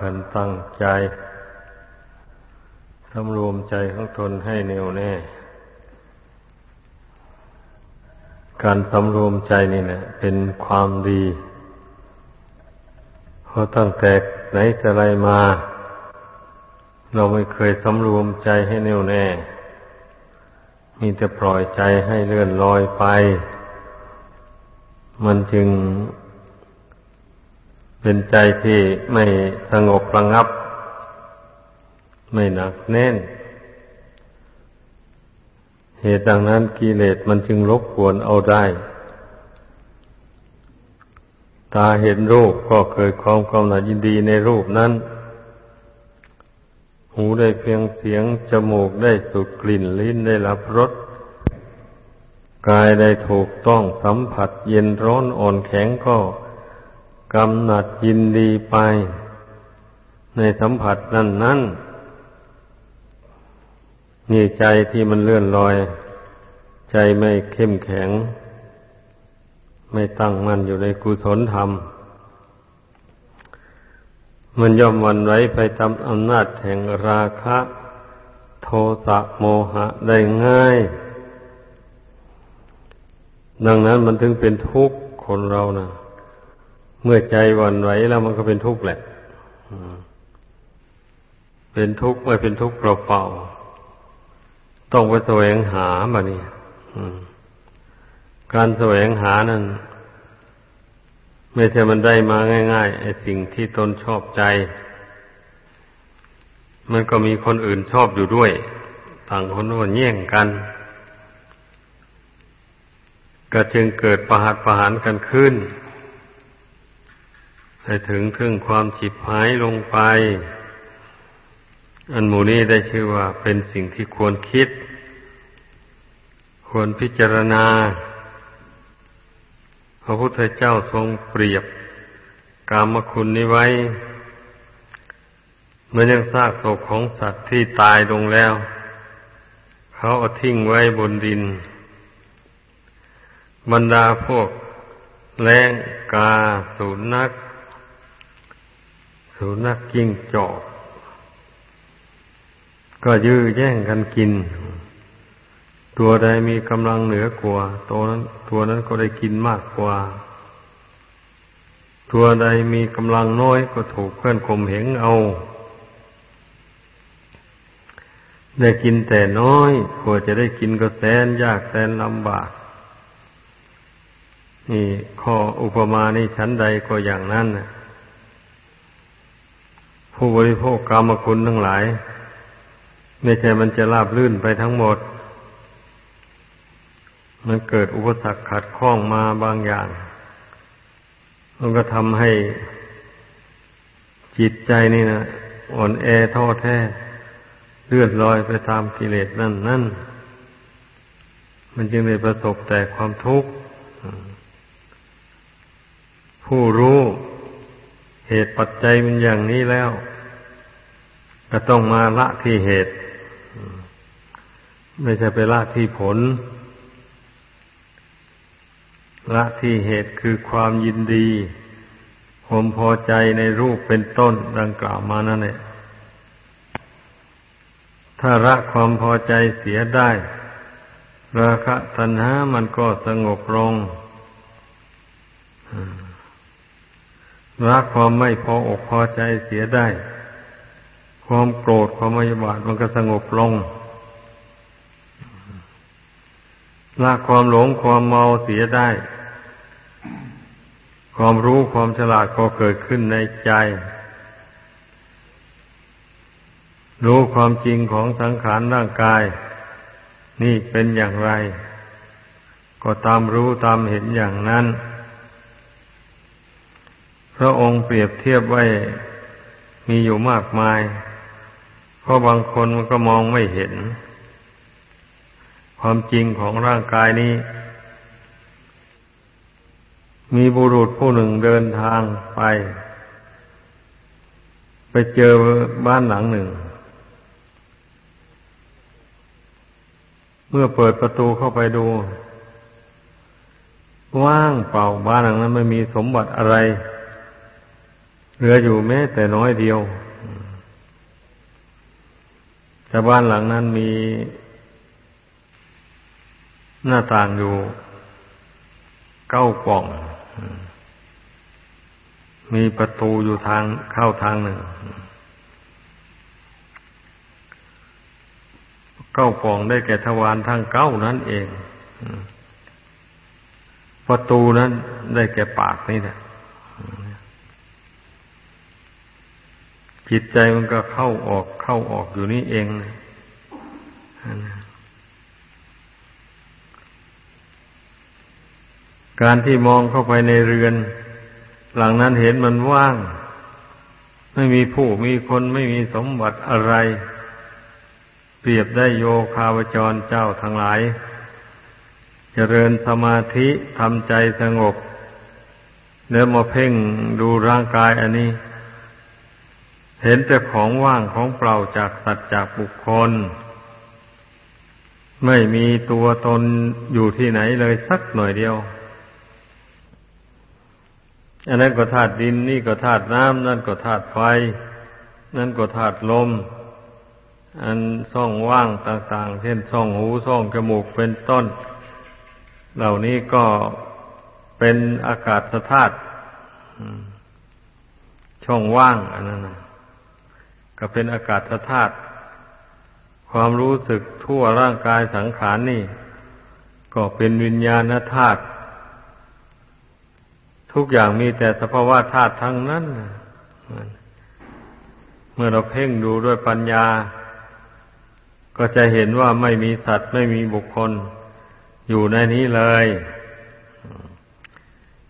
กันตั้งใจสำรวมใจของตนให้แน่วแน่ การสำรวมใจนี่นะเป็นความดี เพราะตั้งแต่ไหนแต่ไรมา เราไม่เคยสำรวมใจให้แน่วแน่ มีแต่ปล่อยใจให้เลื่อนลอยไป มันจึง เป็นใจที่ไม่สงบระงับ ไม่หนักแน่น เหตุดังนั้นกิเลสมันจึงรบกวนเอาได้ ตาเห็นรูปก็เกิดความกำหนัดยินดีในรูปนั้น หูได้เพียงเสียง จมูกได้สูดกลิ่นลิ้นได้รับรสกายได้ถูกต้องสัมผัสเย็นร้อนอ่อนแข็งก็ กำหนัดยินดีไป ในสัมผัสนั่นนั่นนี่ใจที่มันเลื่อนลอย ใจไม่เข้มแข็ง ไม่ตั้งมั่นอยู่ในกุศลธรรม มันย่อมวันไว้ไปตามอำนาจแห่งราคะ โทสะโมหะได้ง่าย ดังนั้นมันถึงเป็นทุกข์คนเราน่ะ เมื่อใจวันไหวแล้วมันก็เป็นทุกข์แหละเป็นทุกข์ไม่เป็นทุกข์เปล่าๆต้องไปแสวงหามานี่การแสวงหานั้นไม่ใช่มันได้มาง่าย ๆ ไอ้สิ่งที่ตนชอบใจ มันก็มีคนอื่นชอบอยู่ด้วย ต่างคนก็แย่งกัน ก็จึงเกิดประหัตประหารกันขึ้น ให้ถึงถึงความฉิบหายลงไป อันหมู่นี้ได้ชื่อว่าเป็นสิ่งที่ควรคิด ควรพิจารณา พระพุทธเจ้าทรงเปรียบกามคุณนี้ไว้เมื่อยังซากศพของสัตว์ที่ตายลงแล้ว เขาเอาทิ้งไว้บนดิน บรรดาพวกแรงกาสุนัข สุนัขกิ้งจอก ก็ยื้อแย่งกันกิน ตัวใดมีกำลังเหนือกว่าตัวนั้น ตัวนั้นก็ได้กินมากกว่า ตัวใดมีกำลังน้อยก็ถูกเพื่อนข่มเหงเอา ได้กินแต่น้อยกว่าจะได้กินก็แสนยากแสนลำบากนี่ข้ออุปมานี่ชั้นใดก็อย่างนั้นนะ ผู้บริโภคกรรมคุณทั้งหลาย ไม่ใช่มันจะราบลื่นไปทั้งหมด มันเกิดอุปสรรคขัดข้องมาบางอย่าง มันก็ทำให้จิตใจนี่นะอ่อนแอท้อแท้เลื่อนลอยไปตามกิเลสนั่นนั่นมันจึงได้ประสบแต่ความทุกข์ ผู้รู้เหตุปัจจัยมันอย่างนี้แล้ว ก็ต้องมาละที่เหตุ ไม่ใช่ไปละที่ผล ละที่เหตุคือความยินดีผมพอใจในรูปเป็นต้นดังกล่าวมานั่นแหละถ้าละความพอใจเสียได้ ราคะตัณหามันก็สงบลงละความไม่พออกพอใจเสียได้ ความโกรธความไม่บาดมันก็สงบลงละความหลงความเมาเสียได้ ความรู้ความฉลาดก็เกิดขึ้นในใจ รู้ความจริงของสังขารร่างกาย นี่เป็นอย่างไร ก็ตามรู้ตามเห็นอย่างนั้น พระองค์เปรียบเทียบไว้มีอยู่มากมาย เพราะบางคนมันก็มองไม่เห็น ความจริงของร่างกายนี้ มีบุรุษผู้หนึ่งเดินทางไป ไปเจอบ้านหลังหนึ่ง เมื่อเปิดประตูเข้าไปดูว่างเปล่าบ้านหลังนั้นไม่มีสมบัติอะไร เหลืออยู่แม้แต่น้อยเดียว แต่บ้านหลังนั้นมีหน้าต่างอยู่เก้าป่อง มีประตูอยู่ทางเข้าทางหนึ่ง เก้าป่องได้แก่ทวารทั้งเก้านั่นเอง ประตูนั้นได้แก่ปากนี่แหละ จิตใจมันก็เข้าออกเข้าออกอยู่นี่เองการที่มองเข้าไปในเรือน หลังนั้นเห็นมันว่าง ไม่มีผู้มีคนไม่มีสมบัติอะไร เปรียบได้โยคาวจรเจ้าทั้งหลายเจริญสมาธิทำใจสงบเนื้อมาเพ่งดูร่างกายอันนี้ เห็นแต่ของว่างของเปล่าจากสัตว์จากบุคคล ไม่มีตัวตนอยู่ที่ไหนเลยสักหน่อยเดียว อันนั้นก็ธาตุดินนี่ก็ธาตุน้ำนั่นก็ธาตุไฟ นั่นก็ธาตุลม อันช่องว่างต่างๆ เช่นช่องหูช่องจมูกเป็นต้น เหล่านี้ก็เป็นอากาศธาตุช่องว่างอันนั้นนะ ก็เป็นอากาศธาตุความรู้สึกทั่วร่างกายสังขารนนี่ ก็เป็นวิญญาณธาตุทุกอย่างมีแต่สภาวะธาตุทั้งนั้นเมื่อเราเพ่งดูด้วยปัญญา ก็จะเห็นว่าไม่มีสัตว์ไม่มีบุคคล อยู่ในนี้เลย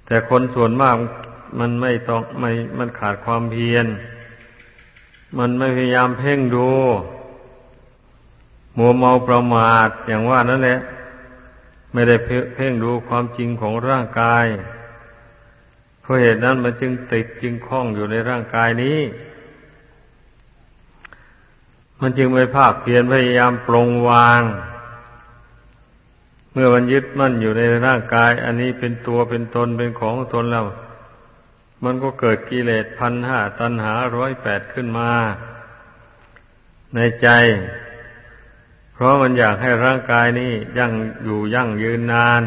แต่คนส่วนมากมันไม่ต้องไม่มันขาดความเพียร มันไม่พยายามเพ่งดู มัวเมาประมาทอย่างว่านั่นแหละ ไม่ได้เพ่งดูความจริงของร่างกาย เพราะเหตุนั้นมันจึงติดจึงคล้องอยู่ในร่างกายนี้ มันจึงไม่ภาคเพียรพยายามปรงวาง เมื่อมันยึดมั่นอยู่ในร่างกาย อันนี้เป็นตัวเป็นตนเป็นของตนแล้ว มันก็เกิดกิเลสพันห้าตัณหาร้อยแปดขึ้นมา ในใจ เพราะมันอยากให้ร่างกายนี้ยั่งอยู่ยั่งยืนนาน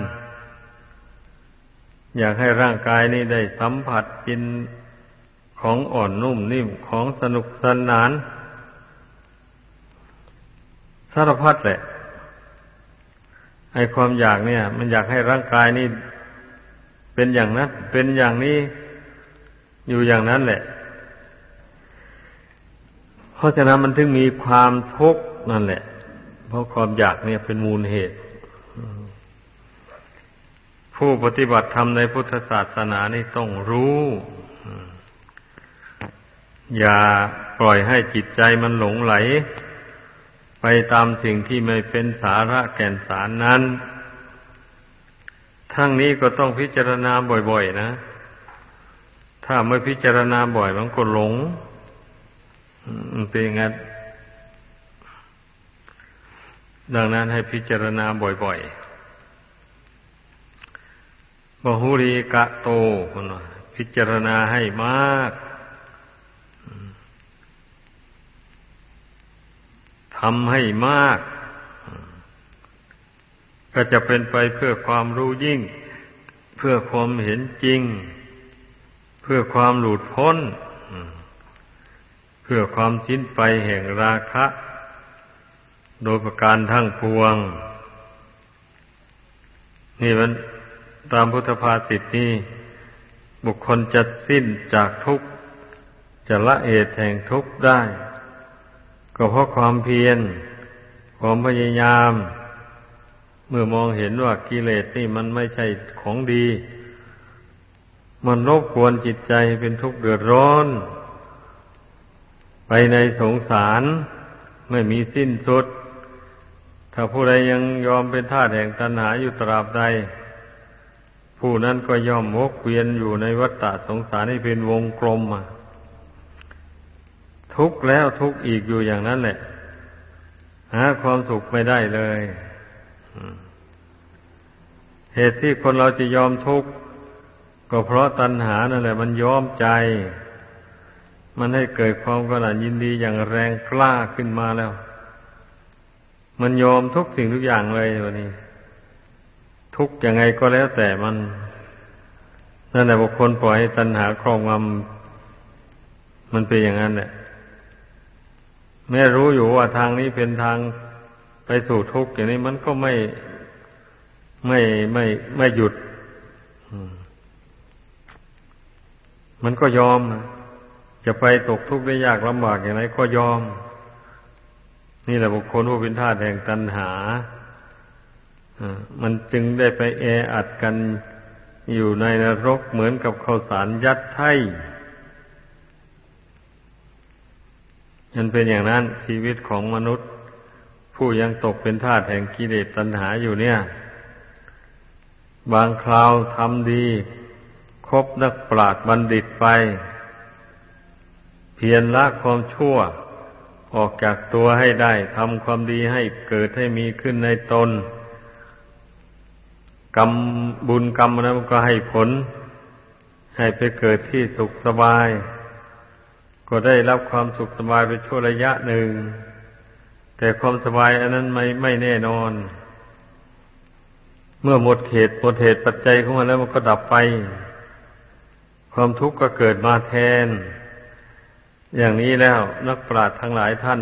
อยากให้ร่างกายนี้ได้สัมผัสกินของอ่อนนุ่มนิ่มของสนุกสนาน สารพัดแหละไอความอยากเนี่ย มันอยากให้ร่างกายนี้เป็นอย่างนั้นเป็นอย่างนี้ อยู่อย่างนั้นแหละ เพราะฉะนั้นมันถึงมีความทุกข์นั่นแหละ เพราะความอยากเนี่ยเป็นมูลเหตุ ผู้ปฏิบัติธรรมในพุทธศาสนานี่ต้องรู้ อย่าปล่อยให้จิตใจมันหลงไหล ไปตามสิ่งที่ไม่เป็นสาระแก่นสารนั้น ทั้งนี้ก็ต้องพิจารณาบ่อย ๆ นะ ถ้าไม่พิจารณาบ่อยมันก็หลง มันเป็นงั้นดังนั้นให้พิจารณาบ่อยๆบหุรีกะโตคนพิจารณาให้มากทำให้มาก ก็จะเป็นไปเพื่อความรู้ยิ่ง เพื่อความเห็นจริง เพื่อความหลุดพ้น เพื่อความสิ้นไปแห่งราคะ โดยประการทั้งปวง นี่มันตามพุทธภาษิตนี่บุคคลจะสิ้นจากทุกข์จะละเหตุแห่งทุกข์ได้ ก็เพราะความเพียรความพยายาม เมื่อมองเห็นว่ากิเลสนี่มันไม่ใช่ของดี มันรบกวนจิตใจเป็นทุกข์เดือดร้อน ไปในสงสารไม่มีสิ้นสุด ถ้าผู้ใดยังยอมเป็นทาสแห่งตัณหาอยู่ตราบใด ผู้นั้นก็ย่อมวกเวียนอยู่ในวัฏฏะสงสารให้เป็นวงกลมมาทุกข์แล้วทุกข์อีกอยู่อย่างนั้นแหละ หาความสุขไม่ได้เลย เหตุที่คนเราจะยอมทุกข์ ก็เพราะตัณหานั่นแหละ มันย้อมใจ มันให้เกิดความกระหนัดยินดีอย่างแรงกล้าขึ้นมาแล้ว มันยอมทุกสิ่งทุกอย่างเลยวันนี้ ทุกอยังไงก็แล้วแต่มันนั่นแหละบุคคลปล่อยให้ตัณหาครองงำมันเป็นอย่างนั้นแหละแม่รู้อยู่ว่าทางนี้เป็นทางไปสู่ทุกข์อย่างนี้มันก็ไม่ไม่ไม่ไม่หยุด มันก็ยอมจะไปตกทุกข์ได้ยากลำบากอย่างไรก็ยอม นี่แหละบุคคลผู้เป็นทาสแห่งตัณหามันจึงได้ไปแออัดกันอยู่ในนรกเหมือนกับข้าวสารยัดไถ่มันเป็นอย่างนั้นชีวิตของมนุษย์ ผู้ยังตกเป็นทาสแห่งกิเลสตัณหาอยู่เนี่ย บางคราวทำดี คบนักปราชญ์บัณฑิตไป เพียรละความชั่ว ออกจากตัวให้ได้ทำความดีให้เกิดให้มีขึ้นในตน กรรมบุญกรรมนั้นก็ให้ผล ให้ไปเกิดที่สุขสบาย ก็ได้รับความสุขสบายไปชั่วระยะหนึ่ง แต่ความสบายอันนั้นไม่ไม่แน่นอนเมื่อหมดเหตุหมดเหตุปัจจัยของมันแล้วมันก็ดับไป ความทุกข์ก็เกิดมาแทน อย่างนี้แล้วนักปราชญ์ทั้งหลายท่าน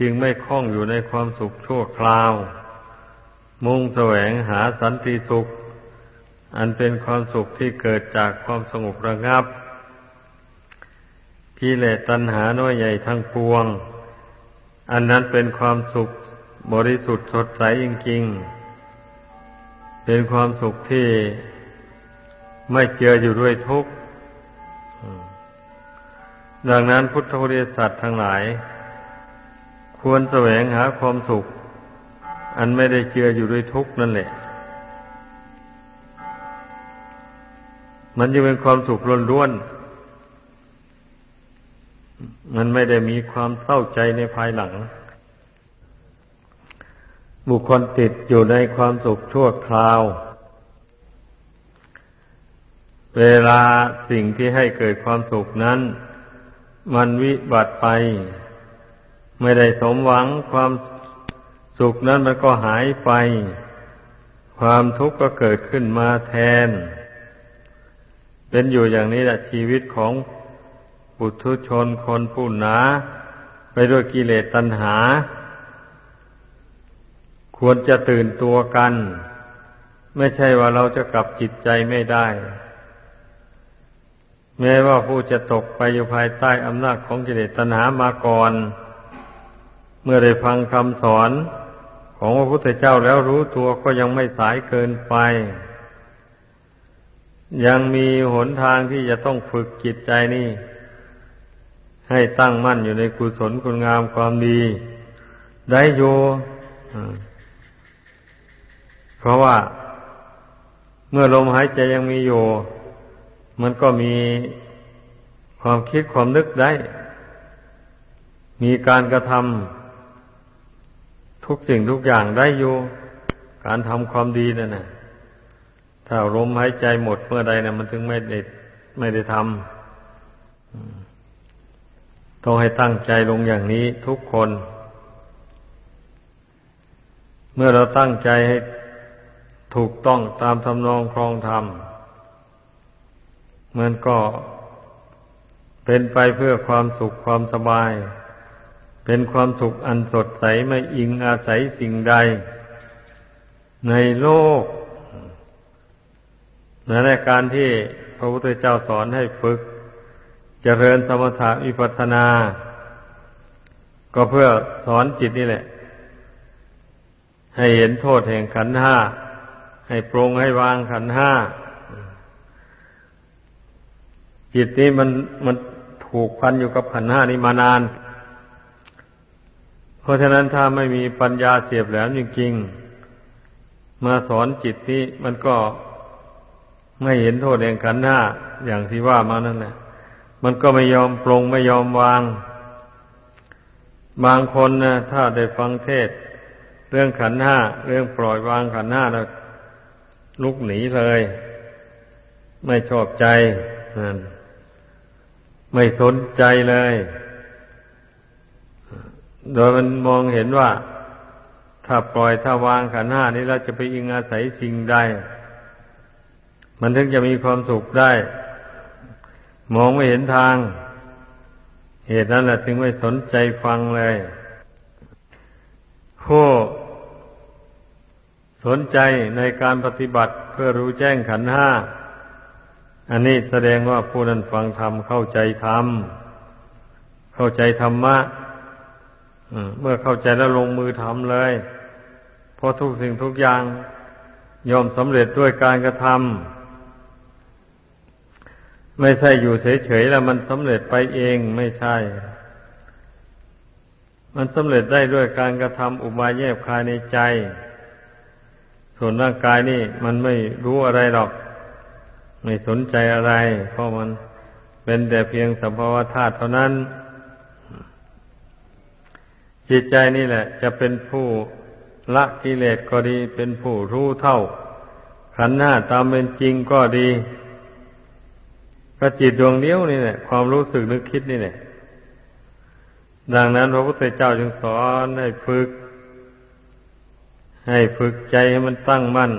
จึงไม่คล้องอยู่ในความสุขชั่วคราว มุ่งแสวงหาสันติสุข อันเป็นความสุขที่เกิดจากความสงบระงับกิเลสตัณหาน้อยใหญ่ทั้งปวง อันนั้นเป็นความสุขบริสุทธิ์สดใสจริงๆ เป็นความสุขที่ ไม่เจืออยู่ด้วยทุกข์ดังนั้นพุทธบริษัททั้งหลาย ควรแสวงหาความสุข อันไม่ได้เจืออยู่ด้วยทุกข์นั่นแหละ มันจะเป็นความสุขล้วนๆมันไม่ได้มีความเศร้าใจในภายหลัง บุคคลติดอยู่ในความสุขชั่วคราว เวลาสิ่งที่ให้เกิดความสุขนั้น มันวิบัติไป ไม่ได้สมหวังความสุขนั้นมันก็หายไป ความทุกข์ก็เกิดขึ้นมาแทน เป็นอยู่อย่างนี้แหละชีวิตของปุถุชนคนผู้หนา ไปด้วยกิเลสตัณหา ควรจะตื่นตัวกัน ไม่ใช่ว่าเราจะกลับจิตใจไม่ได้ แม้ว่าผู้จะตกไปอยู่ภายใต้อำนาจของกิเลสตัณหามาก่อน เมื่อได้ฟังคำสอนของพระพุทธเจ้าแล้วรู้ตัวก็ยังไม่สายเกินไป ยังมีหนทางที่จะต้องฝึกจิตใจนี่ ให้ตั้งมั่นอยู่ในกุศลคุณงามความดี ได้โยเพราะว่าเมื่อลมหายใจยังมีอยู่ มันก็มีความคิดความนึกได้ มีการกระทำทุกสิ่งทุกอย่างได้อยู่การทำความดีนั่นนะถ้าลมหายใจหมดเมื่อใดนะมันถึงไม่ได้ไม่ได้ทำต้องให้ตั้งใจลงอย่างนี้ทุกคน เมื่อเราตั้งใจให้ถูกต้องตามทำนองครองธรรม มันก็เป็นไปเพื่อความสุขความสบาย เป็นความสุขอันสดใสไม่อิงอาศัยสิ่งใด ในโลกในการที่พระพุทธเจ้าสอนให้ฝึกจเจริญสมถะวิปัสสนา ก็เพื่อสอนจิตนี่แหละ ให้เห็นโทษแห่งขันห้า ให้ปรงให้วางขันห้า จิตนี้มันมันถูกพันอยู่กับขันห้านี้มานาน เพราะฉะนั้นถ้าไม่มีปัญญาเสียบแหลมจริงๆมาสอนจิตนี้มันก็ไม่เห็นโทษแห่งขันห้าอย่างที่ว่ามานั่นแหละ มันก็ไม่ยอมปรงไม่ยอมวาง บางคนนะถ้าได้ฟังเทศ เรื่องขันห้าเรื่องปล่อยวางขันห้าแล้วลุกหนีเลย ไม่ชอบใจนั่น ไม่สนใจเลย โดยมันมองเห็นว่า ถ้าปล่อยถ้าวางขันห้านี้เราจะไปอิงอาศัยสิ่งใด มันถึงจะมีความสุขได้ มองไม่เห็นทาง เหตุนั้นแหละจึงไม่สนใจฟังเลยผู้สนใจในการปฏิบัติเพื่อรู้แจ้งขันห้า อันนี้แสดงว่าผู้นั้นฟังธรรมเข้าใจธรรมเข้าใจธรรมะเมื่อเข้าใจแล้วลงมือทำเลย เพราะทุกสิ่งทุกอย่างยอมสำเร็จด้วยการกระทำไม่ใช่อยู่เฉยๆแล้วมันสำเร็จไปเองไม่ใช่ มันสำเร็จได้ด้วยการกระทำอุบายแยบคายในใจ ส่วนร่างกายนี่มันไม่รู้อะไรหรอก ไม่สนใจอะไร เพราะมันเป็นแต่เพียงสภาวะธาตุเท่านั้น จิตใจนี่แหละ จะเป็นผู้ละกิเลสก็ดี เป็นผู้รู้เท่า ขันธ์หน้าตามเป็นจริงก็ดีก็จิตดวงเดียวนี่แหละความรู้สึกนึกคิดนี่แหละดังนั้นพระพุทธเจ้าจึงสอนให้ฝึก ให้ฝึกใจให้มันตั้งมั่น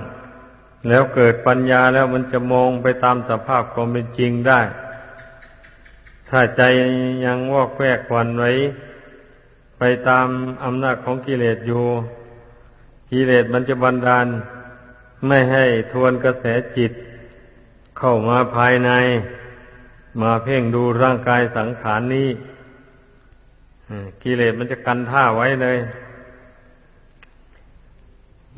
แล้วเกิดปัญญาแล้วมันจะมองไปตามสภาพความเป็นจริงได้ ถ้าใจยังวอกแวกควันไว้ ไปตามอำนาจของกิเลสอยู่ กิเลสมันจะบันดาล ไม่ให้ทวนกระแสจิต เข้ามาภายใน มาเพ่งดูร่างกายสังขารนนี้กิเลสมันจะกันท่าไว้เลย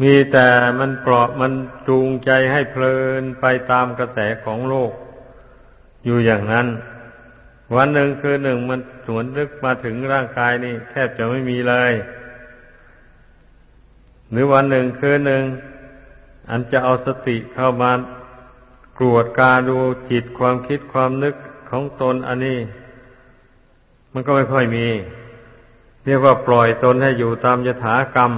มีแต่มันเปราะมันจูงใจให้เพลินไปตามกระแสของโลก อยู่อย่างนั้น วันหนึ่งคือหนึ่งมันสวนลึกมาถึงร่างกายนี่แทบจะไม่มีเลย หรือวันหนึ่งคือหนึ่งอันจะเอาสติเข้ามากรวดกาดูจิตความคิดความนึกของตนอันนี้ มันก็ไม่ค่อยมี เรียกว่าปล่อยตนให้อยู่ตามยถากรรม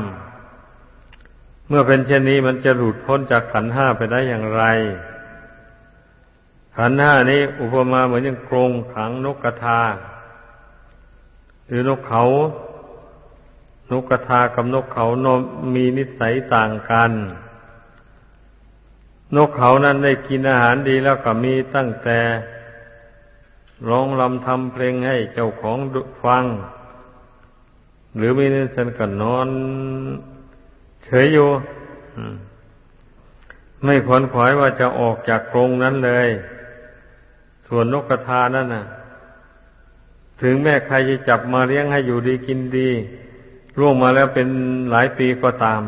เมื่อเป็นเช่นนี้มันจะหลุดพ้นจากขันห้าไปได้อย่างไร ขันห้านี้อุปมาเหมือนอย่างกรงขังนกกระทา หรือนกเขา นกกระทากับนกเขานมมีนิสัยต่างกัน นกเขานั้นได้กินอาหารดีแล้วก็มีตั้งแต่ร้องลำทำเพลงให้เจ้าของฟัง หรือมีนิสัยก็นอน เฉยอยู่ไม่ขวนขวายว่าจะออกจากกรงนั้นเลย ส่วนนกกระทานั่นน่ะ ถึงแม้ใครจะจับมาเลี้ยงให้อยู่ดีกินดีร่วงมาแล้วเป็นหลายปีก็ตาม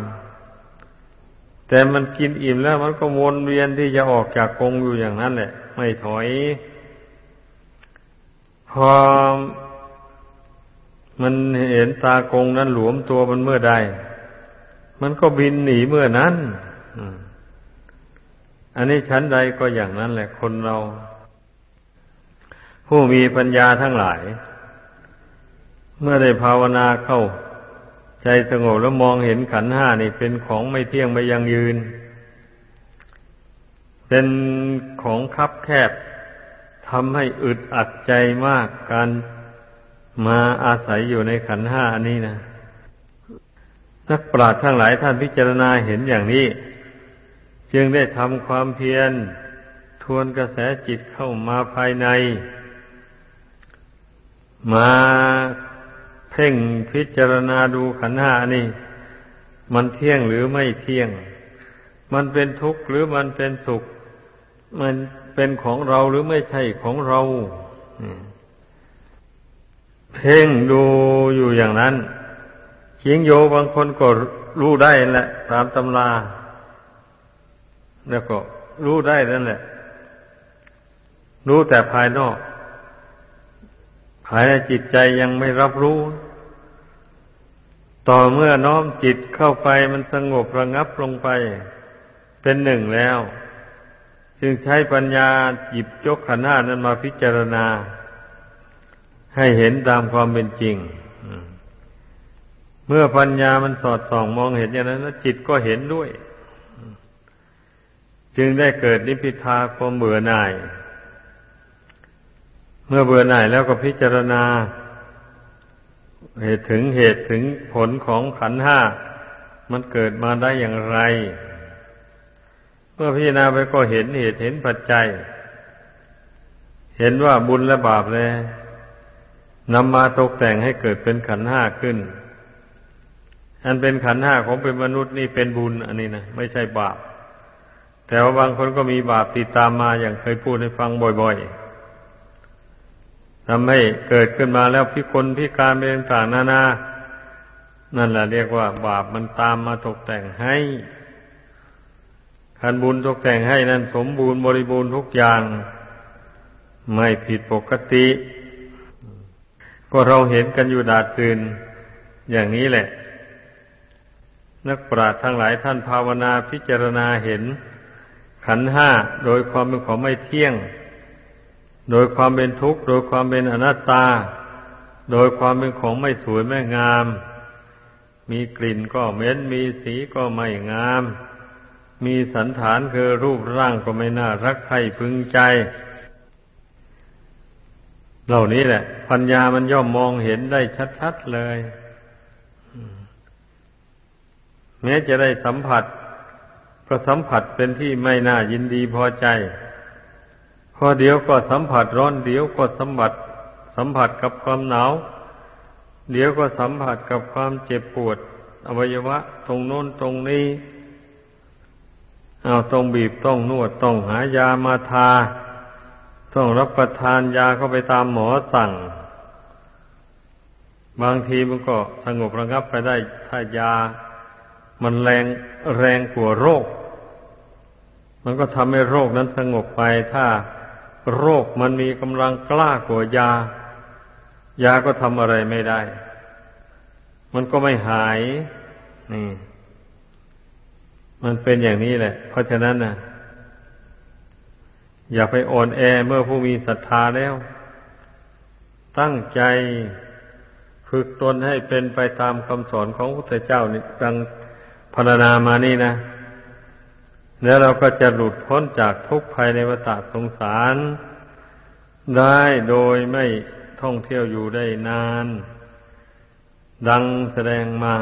แต่มันกินอิ่มแล้วมันก็วนเวียนที่จะออกจากกรงอยู่อย่างนั้นแหละ ไม่ถอย พอมันเห็นตากรงนั้นหลวมตัวมันเมื่อใด มันก็บินหนีเมื่อนั้นอันนี้ชั้นใดก็อย่างนั้นแหละคนเรา ผู้มีปัญญาทั้งหลาย เมื่อได้ภาวนาเข้า ใจสงบแล้วมองเห็นขันห้านี่เป็นของไม่เที่ยงไม่ยังยืน เป็นของคับแคบทำให้อึดอัดใจมากการมาอาศัยอยู่ในขันห้าอันนี้นะ นักปราชญ์ทั้งหลายท่านพิจารณาเห็นอย่างนี้ จึงได้ทำความเพียรทวนกระแสจิตเข้ามาภายใน มาเพ่งพิจารณาดูขันหานี่ มันเที่ยงหรือไม่เที่ยง มันเป็นทุกข์หรือมันเป็นสุข มันเป็นของเราหรือไม่ใช่ของเราเพ่งดูอยู่อย่างนั้น เขียงโยบางคนก็รู้ได้แหละ ตามตำรา แล้วก็รู้ได้นั่นแหละ รู้แต่ภายนอก ภายในจิตใจยังไม่รับรู้ ต่อเมื่อน้อมจิตเข้าไปมันสงบระงับลงไป เป็นหนึ่งแล้ว จึงใช้ปัญญาจิบยกขันธ์นั้นมาพิจารณา ให้เห็นตามความเป็นจริง เมื่อปัญญามันสอดส่องมองเห็นอย่างนั้นจิตก็เห็นด้วย จึงได้เกิดนิพพิทาความเบื่อหน่ายเเมื่อเบื่อหน่ายแล้วก็พิจารณา เหตุถึงเหตุถึงผลของขันห้ามันเกิดมาได้อย่างไร เมื่อพิจารณาไปก็เห็นเหตุเห็นปัจจัย เห็นว่าบุญและบาปเลยนำมาตกแต่งให้เกิดเป็นขันห้าขึ้น อันเป็นขันห้าของเป็นมนุษย์นี่เป็นบุญอันนี้นะไม่ใช่บาป แต่ว่าบางคนก็มีบาปติดตามมาอย่างเคยพูดให้ฟังบ่อยๆทำให้เกิดขึ้นมาแล้วพิกลพิการเป็นต่างนานา นั่นแหละเรียกว่า บาปมันตามมาตกแต่งให้ขันบุญตกแต่งให้นั้น สมบูรณ์บริบูรณ์ทุกอย่าง ไม่ผิดปกติ ก็เราเห็นกันอยู่ดาดตื่นอย่างนี้แหละ นักปราชญ์ทั้งหลายท่านภาวนาพิจารณาเห็น ขันห้าโดยความเป็นของไม่เที่ยง โดยความเป็นทุกข์ โดยความเป็นอนัตตา โดยความเป็นของไม่สวยไม่งาม มีกลิ่นก็เหม็นมีสีก็ไม่งาม มีสันฐานคือรูปร่างก็ไม่น่ารักใครพึงใจ เหล่านี้แหละ ปัญญามันย่อมมองเห็นได้ชัดๆเลย แม้จะได้สัมผัสก็สัมผัสเป็นที่ไม่น่ายินดีพอใจ พอเดี๋ยวก็สัมผัสร้อนเดี๋ยวก็สัมผัส สัมผัสกับความหนาว เดี๋ยวก็สัมผัสกับความเจ็บปวด อวัยวะ ตรงโน้นตรงนี้เอาต้องบีบต้องนวดต้องหายามาทา ต้องรับประทานยาเข้าไปตามหมอสั่ง บางทีมันก็สงบระงับไปได้ถ้ายา มันแรงแรงกว่าโรค มันก็ทำให้โรคนั้นสงบไปถ้าโรคมันมีกำลังกล้ากว่ายา ยาก็ทำอะไรไม่ได้ มันก็ไม่หาย นี่ มันเป็นอย่างนี้แหละ เพราะฉะนั้นนะอย่าไปอ่อนแอเมื่อผู้มีศรัทธาแล้ว ตั้งใจฝึกตนให้เป็นไปตามคำสอนของพระพุทธเจ้านี่ดัง พรรณนามานี่นะ แล้วเราก็จะหลุดพ้นจากทุกข์ภายในวัฏสงสาร ได้โดยไม่ท่องเที่ยวอยู่ได้นาน ดังแสดงมา